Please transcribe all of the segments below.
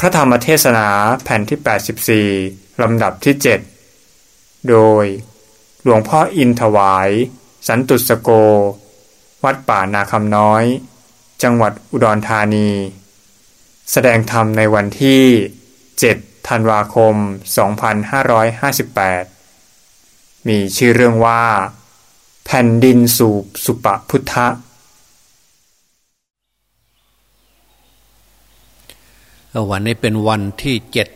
พระธรรมเทศนาแผ่นที่ 84 ลำดับที่ 7 โดย หลวงพ่ออินถวาย สันตุสโก วัดป่านาคำน้อย จังหวัดอุดรธานี แสดงธรรมในวันที่ 7 ธันวาคม 2558 มีชื่อเรื่องว่า แผ่นดินสูบสุปพุทธะ วันนี้เป็นวันที่เจ็ด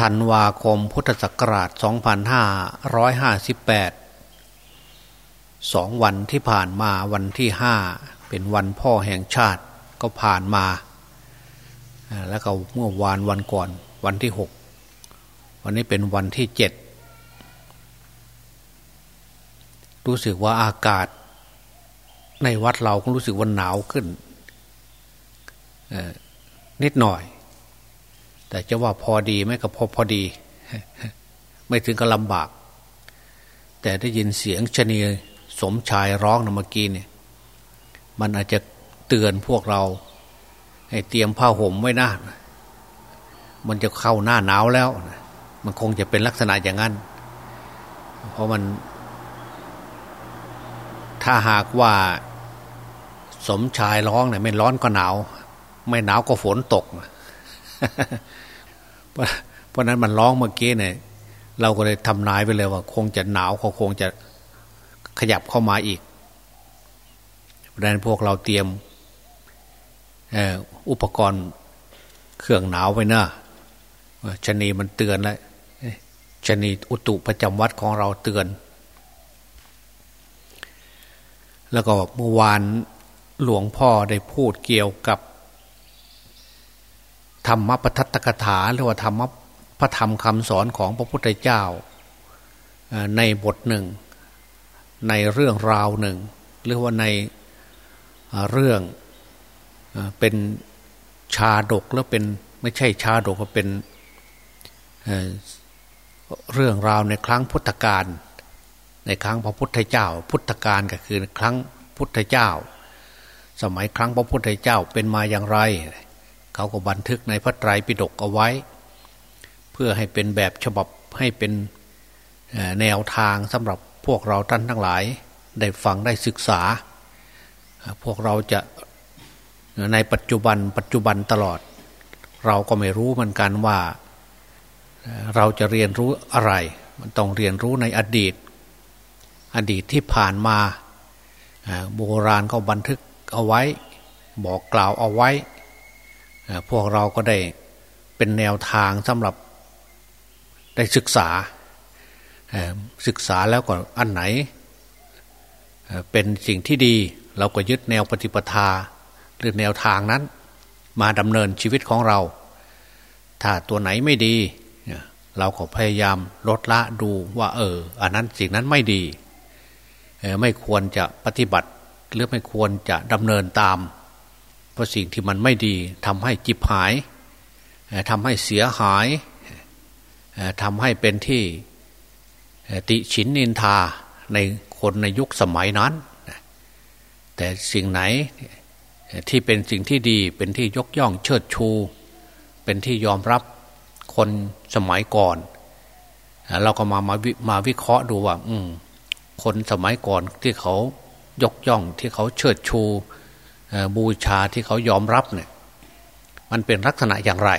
ธันวาคมพุทธศักราช 2558 สองวันที่ผ่านมาวันที่ห้าเป็นวันพ่อแห่งชาติก็ผ่านมา แล้วก็เมื่อวานวันก่อนวันที่หกวันนี้เป็นวันที่เจ็ดรู้สึกว่าอากาศ ในวัดเราก็รู้สึกว่าหนาวขึ้น นิดหน่อย แต่จะว่าพอดีไหมก็พอพอดี ไม่ถึงกับลำบาก แต่ได้ยินเสียงชนีสมชายร้องนะเมื่อกี้เนี่ยมันอาจจะเตือนพวกเรา ให้เตรียมผ้าห่มไว้น้ามันจะเข้าหน้าหนาวแล้ว มันคงจะเป็นลักษณะอย่างนั้น เพราะมัน ถ้าหากว่าสมชายร้องเนี่ยไม่ร้อนก็หนาว ไม่หนาวก็ฝนตกเพราะนั้นมันร้องเมื่อกี้เนี่ย เราก็เลยทำนายไปเลยว่า คงจะหนาวเขาคงจะขยับเข้ามาอีกเพราะนั้นพวกเราเตรียมอุปกรณ์เครื่องหนาวไว้นะชนีมันเตือนแล้วชนีอุตุประจำวัดของเราเตือน แล้วก็เมื่อวานหลวงพ่อได้พูดเกี่ยวกับ ธรรมปทัตตกถาหรือว่าธรรมพระธรรมคำสอนของพระพุทธเจ้าในบทหนึ่ง ในเรื่องราวหนึ่ง หรือว่าในเรื่องเป็นชาดกแล้วเป็นไม่ใช่ชาดกก็เป็นเรื่องราวในครั้งพุทธกาลในครั้งพระพุทธเจ้า พุทธกาลก็คือครั้งพุทธเจ้า สมัยครั้งพระพุทธเจ้าเป็นมาอย่างไร เขาก็บันทึกในพระไตรปิฎกเอาไว้ เพื่อให้เป็นแบบฉบับให้เป็นแนวทางสำหรับพวกเราท่านทั้งหลาย ได้ฟังได้ศึกษา พวกเราจะในปัจจุบันปัจจุบันตลอด เราก็ไม่รู้เหมือนกันว่า เราจะเรียนรู้อะไร มันต้องเรียนรู้ในอดีต อดีตที่ผ่านมาโบราณเขาบันทึกเอาไว้ บอกกล่าวเอาไว้ พวกเราก็ได้เป็นแนวทางสำหรับได้ศึกษาศึกษาแล้วก็อันไหน เป็นสิ่งที่ดีเราก็ยึดแนวปฏิปทาหรือแนวทางนั้น มาดำเนินชีวิตของเรา ถ้าตัวไหนไม่ดี เราก็พยายามลดละดูว่า เออ อันนั้นสิ่งนั้นไม่ดี ไม่ควรจะปฏิบัติหรือไม่ควรจะดำเนินตาม เพราะสิ่งที่มันไม่ดีทำให้จิบหายทำให้เสียหายทำให้เป็นที่ติฉินนินทาในคนในยุคสมัยนั้น แต่สิ่งไหนที่เป็นสิ่งที่ดีเป็นที่ยกย่องเชิดชู เป็นที่ยอมรับคนสมัยก่อน เราก็มามามาวิเคราะห์ดูว่า อืมคนสมัยก่อนที่เขายกย่องที่เขาเชิดชู บูชาที่เขายอมรับเนี่ย มันเป็นลักษณะอย่างไร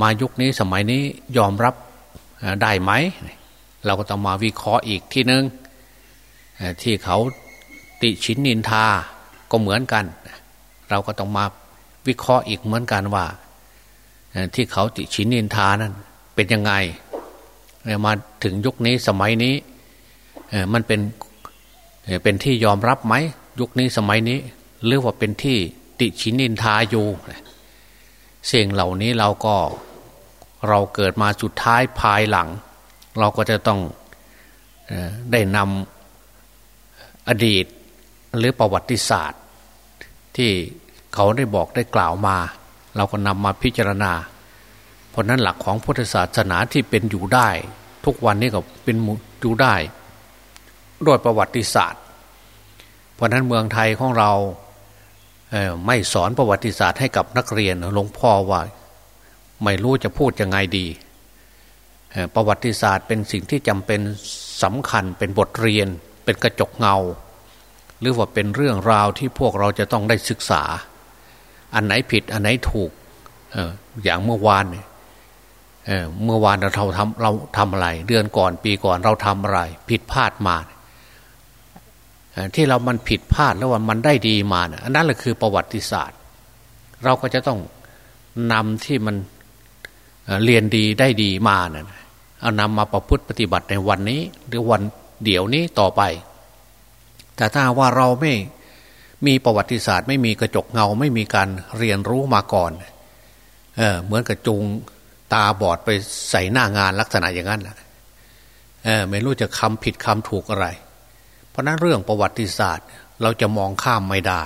มายุคนี้สมัยนี้ยอมรับได้ไหม เราก็ต้องมาวิเคราะห์อีกที่นึงที่เขาติชินนินทาก็เหมือนกัน เราก็ต้องมาวิเคราะห์อีกเหมือนกันว่าที่เขาติชินนินทานั้นเป็นยังไงมาถึงยุคนี้สมัยนี้มันเป็นเป็นที่ยอมรับไหม ยุคนี้สมัยนี้หรือว่าเป็นที่ติชินินทาอยู่เสิ่งเหล่านี้เราก็เราเกิดมาสุดท้ายภายหลัง เราก็จะต้องได้นำอดีตหรือประวัติศาสตร์ ที่เขาได้บอกได้กล่าวมา เราก็นำมาพิจารณา เพราะนั้นหลักของพุทธศาสนาที่เป็นอยู่ได้ ทุกวันนี้ก็เป็นอยู่ได้ด้วยประวัติศาสตร์ เพราะนั้นเมืองไทยของเราไม่สอนประวัติศาสตร์ให้กับนักเรียนหลวงพ่อว่าไม่รู้จะพูดยังไงดีประวัติศาสตร์เป็นสิ่งที่จำเป็นสำคัญเป็นบทเรียน เป็นกระจกเงา หรือว่าเป็นเรื่องราวที่พวกเราจะต้องได้ศึกษา อันไหนผิดอันไหนถูกอย่างเมื่อวานเเมื่อวานเราทำเราทำอะไร เดือนก่อนปีก่อนเราทำอะไร ผิดพลาดมา ที่เรามันผิดพลาดแล้วว่ามันได้ดีมานะอันนั้นแหละคือประวัติศาสตร์ เราก็จะต้องนำที่มันเรียนดีได้ดีมานะเอานำมาประพฤติปฏิบัติในวันนี้ หรือวันเดี๋ยวนี้ต่อไป แต่ถ้าว่าเราไม่มีประวัติศาสตร์ ไม่มีกระจกเงาไม่มีการเรียนรู้มาก่อนเออเหมือนกับจูงตาบอดไปใส่หน้างานลักษณะอย่างนั้นแหละเออไม่รู้จะคำผิดคำถูกอะไร เพราะนั้นเรื่องประวัติศาสตร์ เราจะมองข้ามไม่ได้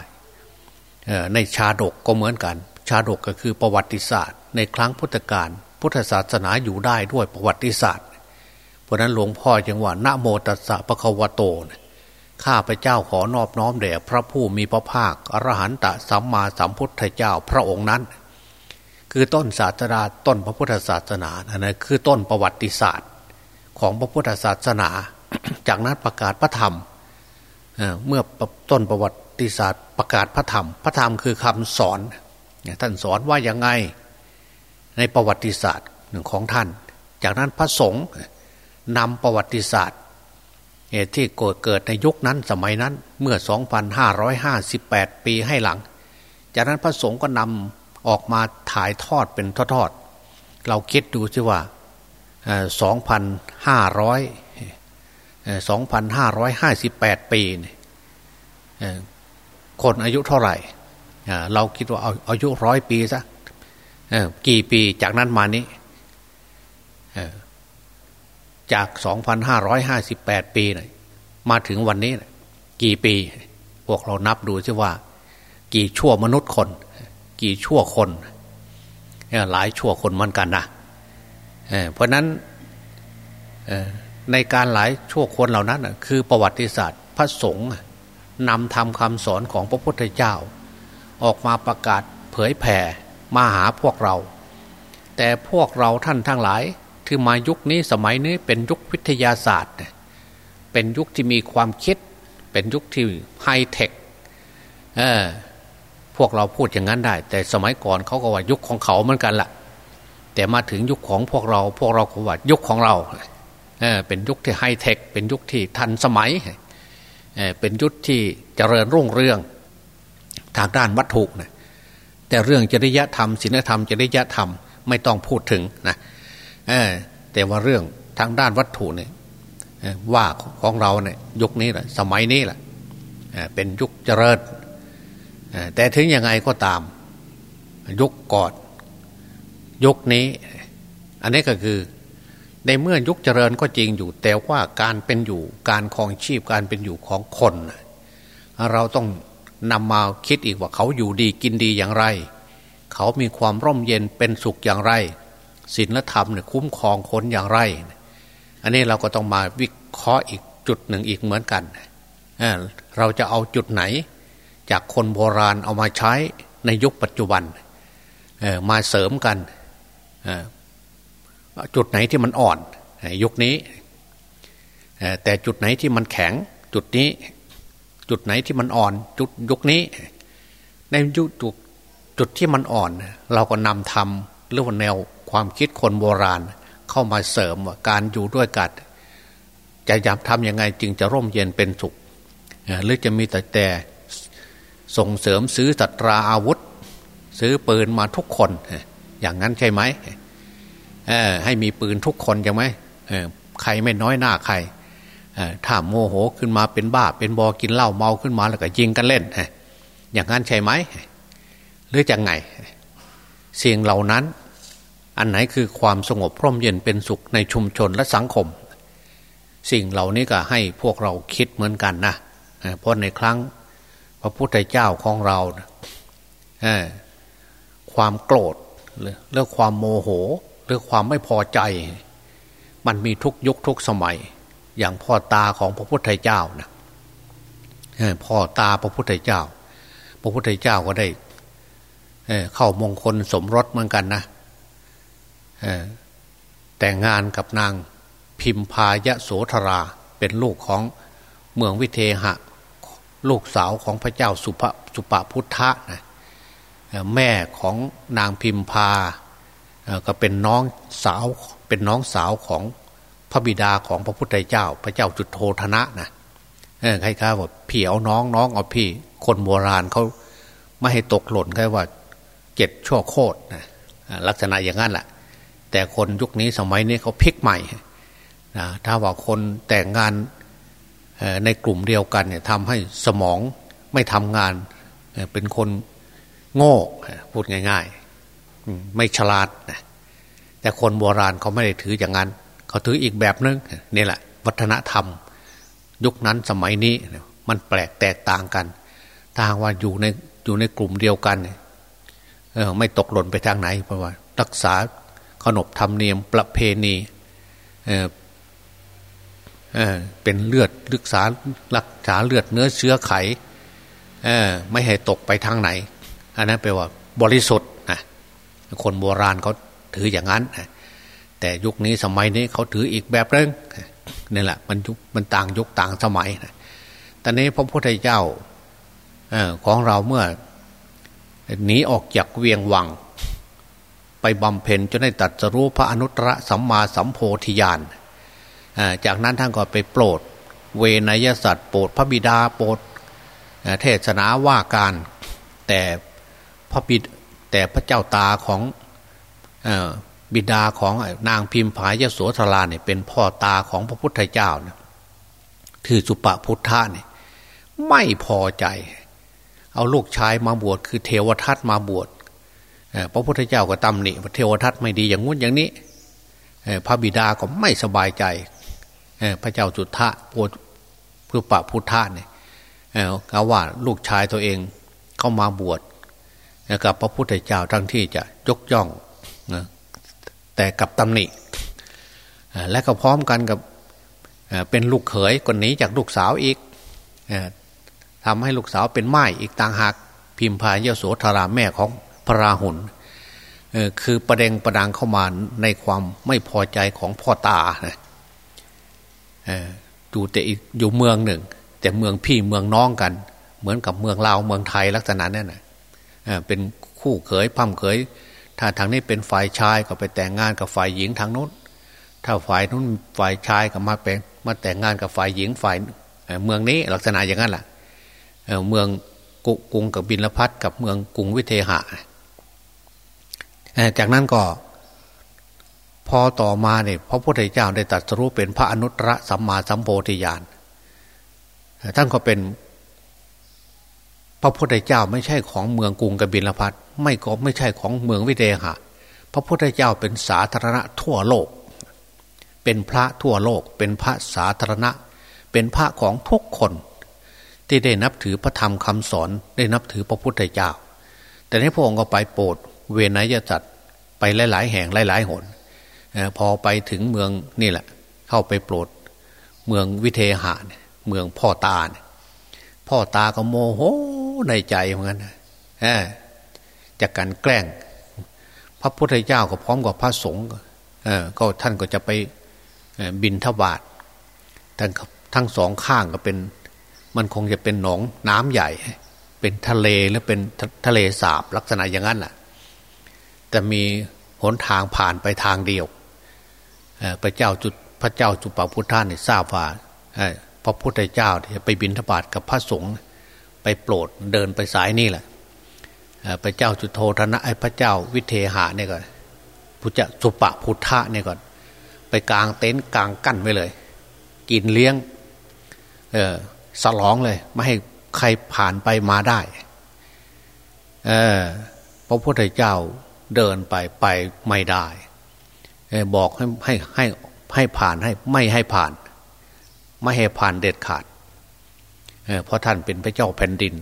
ในชาดกก็เหมือนกัน ชาดกก็คือประวัติศาสตร์ ในครั้งพุทธกาลพุทธศาสนาอยู่ได้ด้วยประวัติศาสตร์ เพราะนั้นหลวงพ่อจึงว่านะโมตัสสะปะคะวะโตข้าพเจ้าขอนอบน้อมแด่พระผู้มีพระภาคอรหันตสัมมาสัมพุทธเจ้าพระองค์นั้น คือต้นศาสนาต้นพระพุทธศาสนานะคือต้นประวัติศาสตร์ ของพระพุทธศาสนา จากนั้นประกาศพระธรรม เมื่อต้นประวัติศาสตร์ประกาศพระธรรม พระธรรมคือคำสอน ท่านสอนว่ายังไงในประวัติศาสตร์หนึ่งของท่าน จากนั้นพระสงฆ์นำประวัติศาสตร์ที่เกิดเกิดในยุคนั้นสมัยนั้นเมื่อ 2,558 ปีให้หลัง จากนั้นพระสงฆ์ก็นำออกมาถ่ายทอดเป็นทอดๆเราคิดดูสิว่า 2,500 2,558 ปีคนอายุเท่าไหร่ เราคิดว่าเอาอายุร้อยปีซะกี่ปีจากนั้นมานี้จาก 2,558 ปีนะมาถึงวันนี้นะกี่ปี พวกเรานับดูซิว่า กี่ชั่วมนุษย์คน กี่ชั่วคน หลายชั่วคนเหมือนกันนะเพราะนั้น ในการหลายชั่วคนเหล่านั้นคือประวัติศาสตร์พระสงฆ์นำทำคำสอนของพระพุทธเจ้า ออกมาประกาศเผยแผ่มาหาพวกเรา แต่พวกเราท่านทั้งหลายที่มายุคนี้สมัยนี้เป็นยุควิทยาศาสตร์ เป็นยุคที่มีความคิด เป็นยุคที่ไฮเทคพวกเราพูดอย่างนั้นได้ แต่สมัยก่อนเขาก็ว่ายุคของเขาเหมือนกันละ่ะ แต่มาถึงยุคของพวกเรา พวกเราก็ว่ายุคของเรา เป็นยุคที่ไฮเทค เป็นยุคที่ทันสมัย เป็นยุคที่เจริญรุ่งเรืองทางด้านวัตถุนะแต่เรื่องจริยธรรมศีลธรรมจริยธรรมไม่ต้องพูดถึงนะแต่ว่าเรื่องทางด้านวัตถุเนี่ยว่าของเราเนี่ยยุคนี้แหละสมัยนี้แหละเป็นยุคเจริญแต่ถึงยังไงก็ตาม ยุคก่อนยุคนี้ อันนี้ก็คือ ในเมื่อยุคเจริญก็จริงอยู่ แต่ว่าการเป็นอยู่การครองชีพการเป็นอยู่ของคน เราต้องนำมาคิดอีกว่าเขาอยู่ดีกินดีอย่างไร เขามีความร่มเย็นเป็นสุขอย่างไรศีลธรรมเนี่ยคุ้มครองคนอย่างไร อันนี้เราก็ต้องมาวิเคราะห์อีกจุดหนึ่งอีกเหมือนกัน เราจะเอาจุดไหน จากคนโบราณเอามาใช้ในยุคปัจจุบันมาเสริมกัน จุดไหนที่มันอ่อนยุคนี้ แต่จุดไหนที่มันแข็ง จุดนี้ จุดไหนที่มันอ่อน จุดยุคนี้ ในยุคจุดที่มันอ่อน เราก็นำทำหรือว่าแนวความคิดคนโบราณ เข้ามาเสริมว่าการอยู่ด้วยกันจะยามทำยังไงจึงจะร่มเย็นเป็นสุขหรือจะมีแต่แต่ส่งเสริมซื้อสัตราอาวุธ ซื้อปืนมาทุกคน อย่างนั้นใช่ไหม ให้มีปืนทุกคนใช่ไหมใครไม่น้อยหน้าใครถ้าโมโหขึ้นมาเป็นบ้า เป็นบอกินเหล้าเมาขึ้นมาแล้วก็ยิงกันเล่นอย่างนั้นใช่ไหมหรือจะไงเสียงเหล่านั้น อันไหนคือความสงบพร่มเย็นเป็นสุขในชุมชนและสังคม สิ่งเหล่านี้ก็ให้พวกเราคิดเหมือนกันนะเพราะในครั้งพระพุทธเจ้าของเราความโกรธหรือความโมโห หรือความไม่พอใจ มันมีทุกยุคทุกสมัย อย่างพ่อตาของพระพุทธเจ้านะพ่อตาพระพุทธเจ้า พระพุทธเจ้าก็ได้เข้ามงคลสมรสเหมือนกันนะแต่งงานกับนางพิมพายะโสธราเป็นลูกของเมืองวิเทหะ ลูกสาวของพระเจ้าสุภสุปพุทธะนะแม่ของนางพิมพา ก็เป็นน้องสาวเป็นน้องสาวของพระบิดาของพระพุทธเจ้า พระเจ้าจุดโทธนะนะใครๆว่าพี่เอาน้องน้องเอาพี่ คนโบราณเขาไม่ให้ตกหล่นแค่ว่าเจ็ดชั่วโคตรนะลักษณะอย่างนั้นแหละแต่คนยุคนี้สมัยนี้เขาพลิกใหม่นะถ้าว่าคนแต่งงานในกลุ่มเดียวกันเนี่ยทำให้สมองไม่ทำงานเป็นคนโง่พูดง่ายๆ ไม่ฉลาดนะแต่คนโบราณเขาไม่ได้ถืออย่างนั้น เขาถืออีกแบบนึงนี่แหละ วัฒนธรรม ยุคนั้นสมัยนี้มันแปลกแตกต่างกัน ถ้าว่าอยู่ในอยู่ในกลุ่มเดียวกันเออไม่ตกหล่นไปทางไหน เพราะว่า รักษาขนบธรรมเนียมประเพณีเออเออเป็นเลือดรักษารักษาเลือดเนื้อเชื้อไขเออไม่ให้ตกไปทางไหนอันนั้นแปลว่า บริสุทธิ์ คนโบราณเขาถืออย่างนั้นแต่ยุคนี้สมัยนี้เขาถืออีกแบบนึงนี่แหละมันยุคมันต่างยุคต่างสมัยนะตอนนี้พระพุทธเจ้าอของเราเมื่อหนีออกจากเวียงวัง ไปบำเพ็ญจนได้ตัดสรู้พระอนุตตรสัมมาสัมโพธิญาณจากนั้นท่านก็ไปโปรด เวนยสัตว์โปรดพระบิดาโปรดเทศนาว่าการแต่พระบิด แต่พระเจ้าตาของบิดาของนางพิมพายโสธราเนี่ยเป็นพ่อตาของพระพุทธเจ้าเนี่ยคือสุปพุทธะเนี่ยไม่พอใจ เอาลูกชายมาบวชคือเทวทัตมาบวชพระพุทธเจ้าก็ตำหนิเทวทัตไม่ดีอย่างงู้นอย่างนี้พระบิดาก็ไม่สบายใจพระเจ้าจุทธะปวดเพื่อปะพุทธะเนี่ยเขาว่าลูกชายตัวเองเข้ามาบวช กับพระพุทธเจ้าทั้งที่จะยกย่องแต่กับตำหนิและก็พร้อมกันกับเป็นลูกเขยคนนี้จากลูกสาวอีกทำให้ลูกสาวเป็นไม้อีกต่างหากพิมพายโสธราแม่ของพระราหุลคือประเด็งประดังเข้ามาในความไม่พอใจของพ่อตาอยู่แต่อยู่เมืองหนึ่ง แต่เมืองพี่เมืองน้องกัน เหมือนกับเมืองลาวเมืองไทยลักษณะนั่นแหละ เป็นคู่เขยพัมเขย ถ้าทางนี้เป็นฝ่ายชายก็ไปแต่งงานกับฝ่ายหญิงทางนู้น ถ้าฝ่ายนู้นฝ่ายชายก็มาเป็นมาแต่งงานกับฝ่ายหญิงฝ่ายเมืองนี้ลักษณะอย่างนั้นแหละเมืองกรุงกับบินลพัทกับเมืองกรุงวิเทหะจากนั้นก็พอต่อมาเนี่ยพระพุทธเจ้าได้ตรัสรู้เป็นพระอนุตตรสัมมาสัมโพธิญาณท่านก็เป็น พระพุทธเจ้าไม่ใช่ของเมืองกรุงกบิลพัทไม่ก็ไม่ใช่ของเมืองวิเดหะ พระพุทธเจ้าเป็นสาธารณะทั่วโลก เป็นพระทั่วโลก เป็นพระสาธารณะ เป็นพระของทุกคน ที่ได้นับถือพระธรรมคำสอนได้นับถือพระพุทธเจ้า แต่ในพระองค์ก็ไปโปรดเวนยจัดไปหลาย ๆ แห่งหลาย ๆ หนพอไปถึงเมืองนี่แหละ เข้าไปโปรดเมืองวิเทหะเมืองพ่อตาเนี่ย พ่อตาก็โมโหในใจเหมือนกันจากการแกล้ง พระพุทธเจ้าก็พร้อมกับพระสงฆ์ก็ท่านก็จะไปบินทบาททั้งทั้งสองข้างก็เป็น มันคงจะเป็นหนองน้ำใหญ่ เป็นทะเลหรือเป็นทะเลสาบลักษณะอย่างนั้นแหละแต่มีหนทางผ่านไปทางเดียวพระเจ้าจุดพระเจ้าจุปาพุทธานี่ทราบว่า ระพุทธเจ้าที่ไปบินทบาทกับพระสงฆ์ไปโปรดเดินไปสายนี่แหละพระเจ้าจุโธธนะไอ้พระเจ้าวิเทหะเนี่ยก่อนพุทธสุปะพุทธะเนี่ยก่อนไปกลางเต็นท์กลางกั้นไว้เลย กินเลี้ยง เออสลองเลย ไม่ให้ใครผ่านไปมาได้ เออพระพุทธเจ้าเดินไปไปไม่ได้บอกให้ให้ให้ให้ผ่านให้ไม่ให้ผ่าน ไม่ให้ผ่านเด็ดขาดเพราะท่านเป็นพระเจ้าแผ่นดิน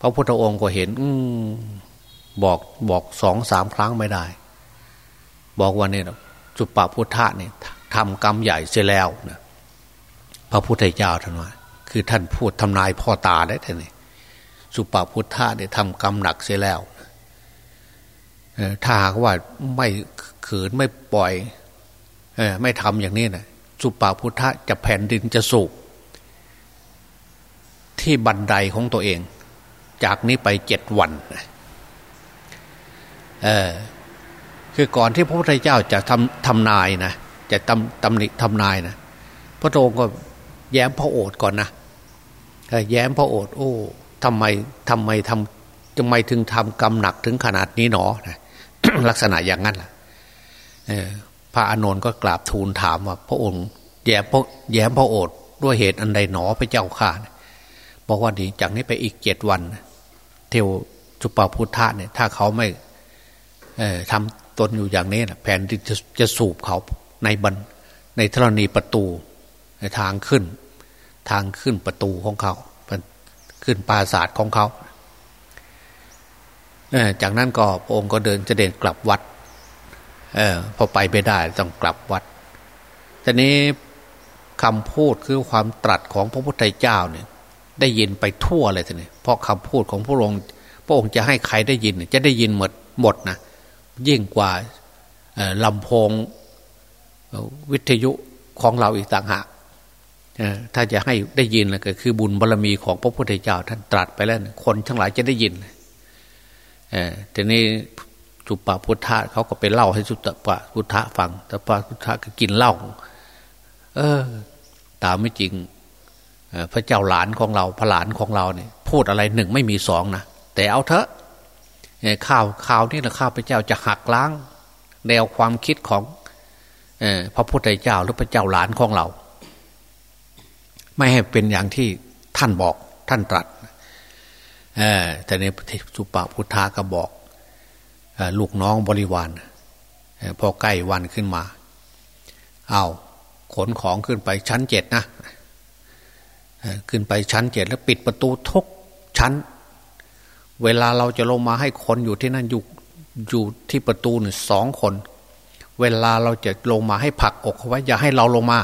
พระพุทธองค์ก็เห็น อืบอกบอกสองสามครั้งไม่ได้ บอกว่าเนี่ยจุปปพุทธะเนี่ยทำกรรมใหญ่เสียแล้วนะพระพุทธเจ้าท่านว่า คือท่านพูดทำนายพ่อตาได้ท่านนี่สุปาพุทธะเนี่ยทำกรรมหนักเสียแล้วถ้าหากว่าไม่ขืนไม่ปล่อยไม่ทำอย่างนี้นะ สุปาพุทธะจะแผ่นดินจะสูบที่บันไดของตัวเอง จากนี้ไปเจ็ดวันเออคือก่อนที่พระพุทธเจ้าจะทำทำนายนะจะตำตำหนิทำนายนะพระองค์ก็แย้มพระโอษก่อนนะแย้มพระโอษโอ้ทำไมทำไมทำทำไมถึงทำกรรมหนักถึงขนาดนี้หนอนะลักษณะอย่างนั้นล่ะ ระอานนท์ก็กราบทูลถามว่าพระองค์แย้มพระแย้มพระโอษฐ์ด้วยเหตุอันใดหนอพระเจ้าข่าบอกว่าดีจากนี้ไปอีกเจ็ดวัน เทวจุปาพุทธะเนี่ย ถ้าเขาไม่ทำตนอยู่อย่างนี้นะแผ่นดินจะจะสูบเขาในบันในธรณีประตูในทางขึ้น ทางขึ้นประตูของเขาขึ้นปราศาสตร์ของเขาจากนั้นก็พระองค์ก็เดินจะเดินกลับวัด อพอไปไม่ได้ต้องกลับวัดทีนี้คำพูดคือความตรัสของพระพุทธเจ้าเนี่ย ได้ยินไปทั่วเลยทีนี้เพราะคำพูดของพระองค์พระองค์จะให้ใครได้ยิน จะได้ยินหมดหมดนะยิ่งกว่าลำโพงวิทยุของเราอีกต่างหากถ้าจะให้ได้ยินก็คือบุญบารรมีของพระพุทธเจ้า ท่านตรัสไปแล้ว คนทั้งหลายจะได้ยินทีนี้ สุปาพุทธะเขาก็ไปเล่าให้สุตปะพุทธะฟังแต่ปะพุทธะก็กินเหล้าเออ ตามไม่จริงพระเจ้าหลานของเราพระหลานของเราเนี่ย พูดอะไรหนึ่งไม่มีสองนะแต่เอาเถอะข่าวข่าวนี่แหละข้าพระเจ้าจะหักล้าง แนวความคิดของพระพุทธเจ้าหรือพระเจ้าหลานของเรา ไม่ให้เป็นอย่างที่ท่านบอกท่านตรัสแต่ในสุปาพุทธาก็บอก ลูกน้องบริวารพอใกล้วันขึ้นมา เอาขนของขึ้นไปชั้นเจ็ดนะขึ้นไปชั้นเจ็ดแล้วปิดประตูทุกชั้น เวลาเราจะลงมาให้คนอยู่ที่นั่นอยู่อยู่ที่ประตูหนึ่งสองคน เวลาเราจะลงมาให้ผักอกเขาไว้อย่าให้เราลงมา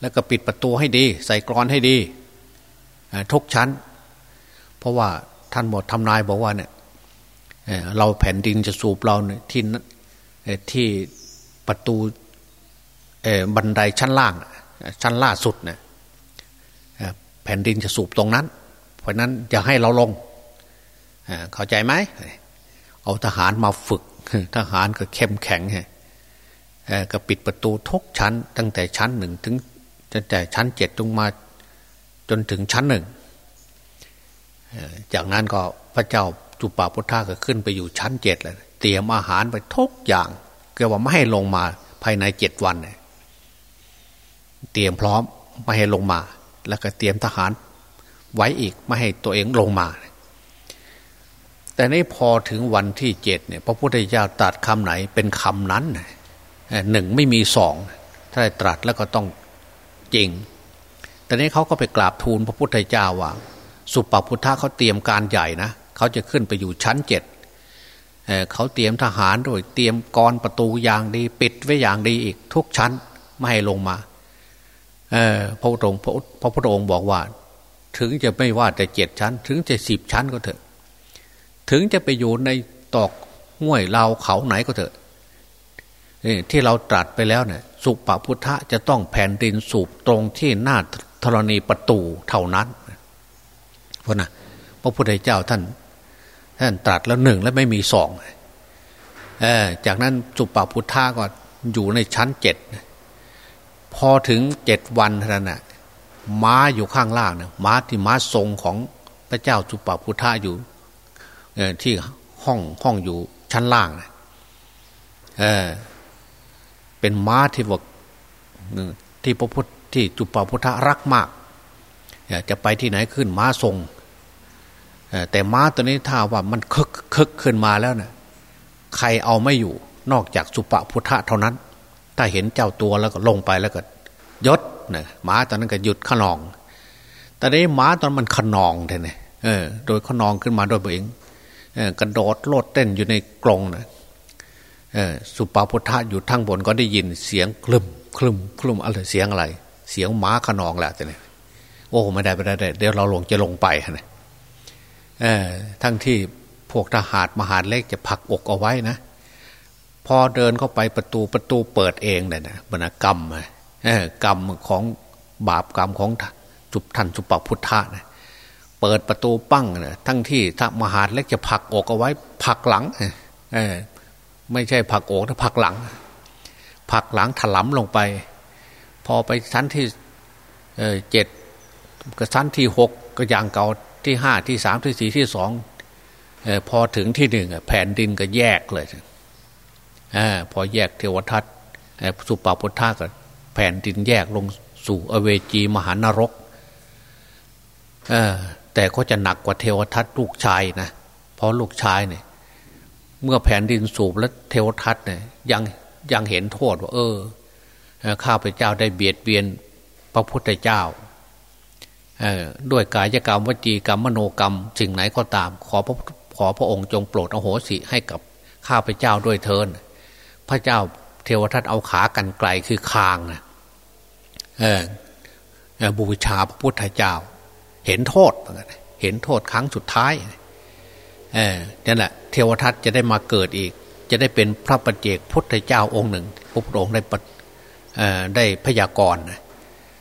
แล้วก็ปิดประตูให้ดี ใส่กรอนให้ดีทุกชั้น เพราะว่าท่านหมดทำนายบอกว่าเนี่ย เราแผ่นดินจะสูบเราเนี่ยที่ที่ประตูบันไดชั้นล่าง ชั้นล่าสุดเนี่ยแผ่นดินจะสูบตรงนั้น เพราะนั้นอย่าให้เราลงเข้าใจไหมเอาทหารมาฝึก ทหารก็เข้มแข็งก็ปิดประตูทุกชั้น ตั้งแต่ชั้นหนึ่งถึงตั้งแต่ชั้นเจ็ดลงมาจนถึงชั้นหนึ่งจากนั้นก็พระเจ้า จุปาพุทธาก็ขึ้นไปอยู่ชั้นเจ็ดเลยเตรียมอาหารไปทุกอย่างเกี่ยวว่าไม่ให้ลงมาภายในเจ็ดวันเนี่ยเตรียมพร้อมไม่ให้ลงมา แล้วก็เตรียมทหารไว้อีกไม่ให้ตัวเองลงมา แต่ในพอถึงวันที่เจ็ดเนี่ย พระพุทธเจ้าตรัสคำไหนเป็นคำนั้นหนึ่งไม่มีสองถ้าตรัสแล้วก็ต้องจริง แต่นี้เขาก็ไปกราบทูลพระพุทธเจ้าว่า สุปปพุทธะเขาเตรียมการใหญ่นะ เขาจะขึ้นไปอยู่ชั้นเจ็ดเขาเตรียมทหารด้วยเตรียมกรประตูอย่างดี ปิดไว้อย่างดีอีกทุกชั้นไม่ให้ลงมาพระพุทธองค์พระพุทธองค์บอกว่า ถึงจะไม่ว่าแต่เจ็ดชั้น ถึงจะสิบชั้นก็เถอะ ถึงจะไปอยู่ในตอกห้วยเราเขาไหนก็เถอะที่เราตรัสไปแล้วเนี่ยสุปพุทธะจะต้องแผ่นดินสูบตรงที่หน้าธรณีประตูเท่านั้น เพราะนะพระพุทธเจ้าท่าน ท่านตรัสแล้วหนึ่งแล้วไม่มีสองอจากนั้นจุปาพุทธาก็อยู่ในชั้นเจ็ดพอถึงเจ็ดวันเท่านั้นนะม้าอยู่ข้างล่างนะม้าที่ม้าทรงของพระเจ้าจุปาพุทธาอยู่ที่ห้องห้องอยู่ชั้นล่างนะเออเป็นม้าที่บอกที่พระพุทธที่จุปาพุทธรักมากอยากจะไปที่ไหนขึ้นม้าทรง แต่ม้าตัวนี้ถ้าว่ามันคึกคึกขึ้นมาแล้วนะ่ะใครเอาไม่อยู่นอกจากสุปพุทธะเท่านั้น ถ้าเห็นเจ้าตัวแล้วก็ลงไปแล้วก็ยศนะม้าตอนนั้นก็หยุดขนองแต่นี้ม้าตอนมันขนองเนี่ยเออ โดยขนองขึ้นมาโดยเองเออกระโดดโลดเต้นอยู่ในกรงนะเออสุปาพุทธะอยู่ทั้งบนก็ได้ยินเสียงคลึมคลึมคลึมอะไรเสียงอะไร เสียงม้าขนองแหละแต่เนี่ยโอ้ไม่ได้ไม่ได้เดี๋ยวเราลงจะลงไปนะเออ ทั้งที่พวกทหารมหาเล็กจะผลักอกเอาไว้นะ พอเดินเข้าไปประตูประตูเปิดเองเลยนะบรรกรรมกรรมของบาปกรรมของจุบท่านจุปพุทธะนะเปิดประตูปั้งนะทั้งที่ถ้ามหาเล็กจะผลักอกเอาไว้ผลักหลังเออไม่ใช่ผลักอกแต่ผลักหลังผลักหลังถลำลงไป พอไปชั้นที่เจ็ดก็ชั้นที่หกก็อย่างเก่า ที่ห้าที่สามที่สี่ที่สองพอถึงที่หนึ่งแผ่นดินก็แยกเลยอพอแยกเทวทัตสุปาพุทธาก็แผ่นดินแยกลงสู่อเวจีมหานรกแต่ก็จะหนักกว่าเทวทัตลูกชายนะเพราะลูกชายเนี่ย เมื่อแผ่นดินสูบแล้วเทวทัตเนี่ยยังยังเห็นโทษว่า เออข้าพเจ้าได้เบียดเบียนพระพุทธเจ้า ด้วยกายกรรมวจีกรรมมโนกรรมสิ่งไหนก็ตาม ขอพระขอพระองค์จงโปรดอโหสิให้กับข้าพเจ้าด้วยเทินพระเจ้าเทวทัตเอาขากันไกลคือคางนะบูชาพระพุทธเจ้า เห็นโทษเห็นโทษครั้งสุดท้ายนั่นแหละเทวทัตจะได้มาเกิดอีก จะได้เป็นพระปัจเจกพุทธเจ้าองค์หนึ่งพระองค์ได้ได้พยากรณ์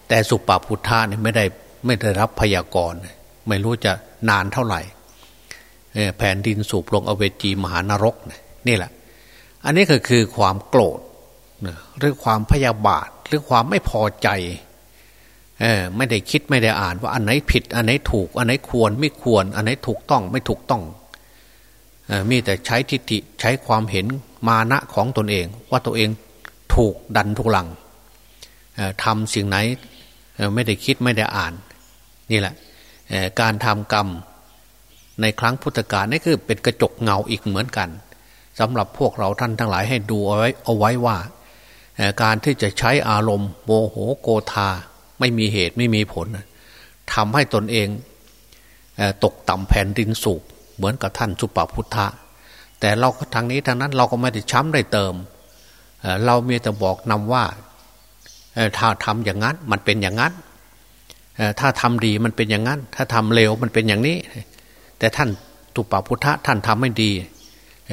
แต่สุปาพุทธาเนี่ยไม่ได้ ไม่ได้รับพยากรณ์ไม่รู้จะนานเท่าไหร่แผ่นดินสูบลงอเวจีมหานรกนี่แหละ อันนี้ก็คือความโกรธหรือความพยาบาทหรือความไม่พอใจไม่ได้คิดไม่ได้อ่านว่าอันไหนผิด อันไหนถูก อันไหนควรไม่ควร อันไหนถูกต้องไม่ถูกต้องมีแต่ใช้ทิฏฐิใช้ความเห็นมานะของตนเอง ว่าตัวเองถูกดันทุลังทำสิ่งไหนไม่ได้คิดไม่ได้อ่าน นี่แหละการทำกรรมในครั้งพุทธกาลนี่คือเป็นกระจกเงาอีกเหมือนกันสำหรับพวกเราท่านทั้งหลายให้ดูเอาไว้เอาไว้ว่า การที่จะใช้อารมณ์โมโหโกธาไม่มีเหตุไม่มีผลทำให้ตนเองตกต่ำแผ่นดินสูบเหมือนกับท่านสุปาพุทธะ แต่เราทางนี้ทางนั้นเราก็ไม่ได้ช้ำได้เติม เราเมีแต่บอกนำว่าถ้าทำอย่างนั้นมันเป็นอย่างนั้น ถ้าทำดีมันเป็นอย่างนั้น ถ้าทำเลวมันเป็นอย่างนี้ แต่ท่านตุปาพุทธะท่านทำไม่ดีเ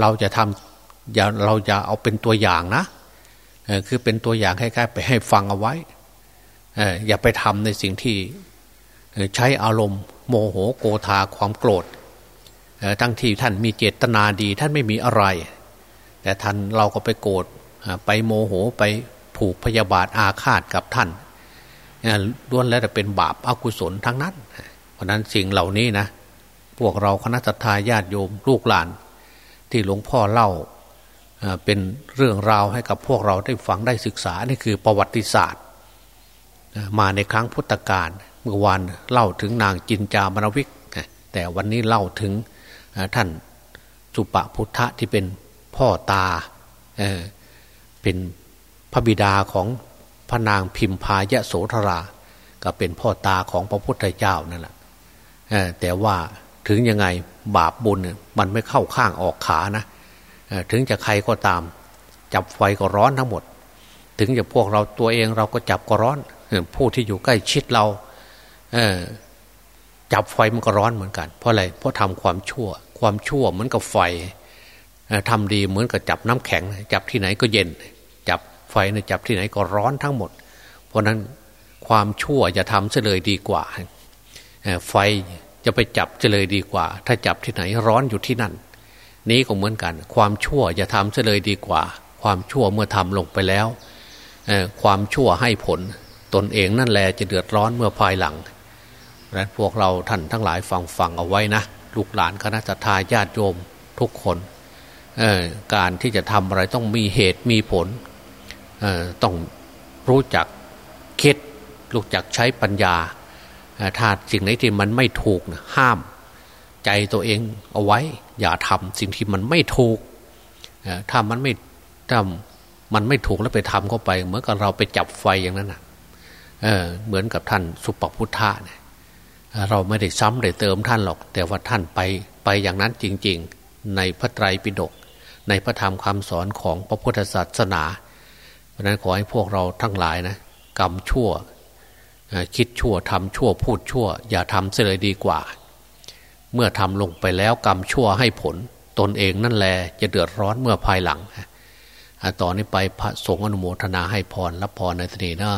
เราจะทำอย่าเราจะเอาเป็นตัวอย่างนะคือเป็นตัวอย่างคล้ายๆไปให้ฟังเอาไว้อย่าไปทำในสิ่งที่ใช้อารมณ์ โมโหโกธาความโกรธทั้งที่ท่านมีเจตนาดี ท่านไม่มีอะไร แต่ท่านเราก็ไปโกรธไปโมโหไปผูกพยาบาทอาฆาตกับท่าน ล้วนแล้วแต่เป็นบาปอากุศลทั้งนั้น เพราะนั้นสิ่งเหล่านี้นะ พวกเราคณะทาญาติโยมลูกหลาน ที่หลวงพ่อเล่าเป็นเรื่องราวให้กับพวกเราได้ฟังได้ศึกษา นี่คือประวัติศาสตร์ มาในครั้งพุทธกาลเมื่อวานเล่าถึงนางจินจามนวิก แต่วันนี้เล่าถึงท่านสุปพุทธะที่เป็นพ่อตาเป็นพระบิดาของ พระนางพิมพายะโสธรา ก็เป็นพ่อตาของพระพุทธเจ้านั่นแหละแต่ว่าถึงยังไงบาปบุญมันไม่เข้าข้างออกขานะถึงจะใครก็ตาม จับไฟก็ร้อนทั้งหมด ถึงจะพวกเราตัวเองเราก็จับก็ร้อน ผู้ที่อยู่ใกล้ชิดเราจับไฟมันก็ร้อนเหมือนกัน เพราะอะไรเพราะทำความชั่ว ความชั่วเหมือนกับไฟทำดีเหมือนกับจับน้ำแข็ง จับที่ไหนก็เย็น ไฟเนี่ยจับที่ไหนก็ร้อนทั้งหมด เพราะนั้นความชั่วจะทำเฉลยดีกว่าไฟจะไปจับเฉลยดีกว่า ถ้าจับที่ไหนร้อนอยู่ที่นั่น นี้ก็เหมือนกัน ความชั่วจะทำเฉลยดีกว่า ความชั่วเมื่อทำลงไปแล้วความชั่วให้ผล ตนเองนั่นแหละจะเดือดร้อนเมื่อภายหลังนั้นพวกเราท่านทั้งหลายฟังฟังเอาไว้นะลูกหลานคณะทาญาติโยมทุกคนการที่จะทำอะไรต้องมีเหตุมีผล ต้องรู้จักคิดรู้จักใช้ปัญญาถ้าสิ่งไหนที่มันไม่ถูกห้าม ใจตัวเองเอาไว้ อย่าทำสิ่งที่มันไม่ถูกถ้ามันไม่ถ้ามันไม่ถูกแล้วไปทำเข้าไป เหมือนกับเราไปจับไฟอย่างนั้นนะเเหมือนกับท่านสุปพุทธะเนี่ยเราไม่ได้ซ้ำได้เติมท่านหรอก แต่ว่าท่านไปไปอย่างนั้นจริง ๆ ในพระไตรปิฎกในพระธรรมคำสอนของพระพุทธศาสนา เพราะนั้นขอให้พวกเราทั้งหลายนะกรรมชั่วคิดชั่วทำชั่วพูดชั่ว อย่าทำเสียเลยดีกว่า เมื่อทำลงไปแล้วกรรมชั่วให้ผล ตนเองนั่นแหละจะเดือดร้อนเมื่อภายหลังต่อนนี้ไปพระสงฆ์อนุโมทนาให้พรรับพรในทีนี้นะ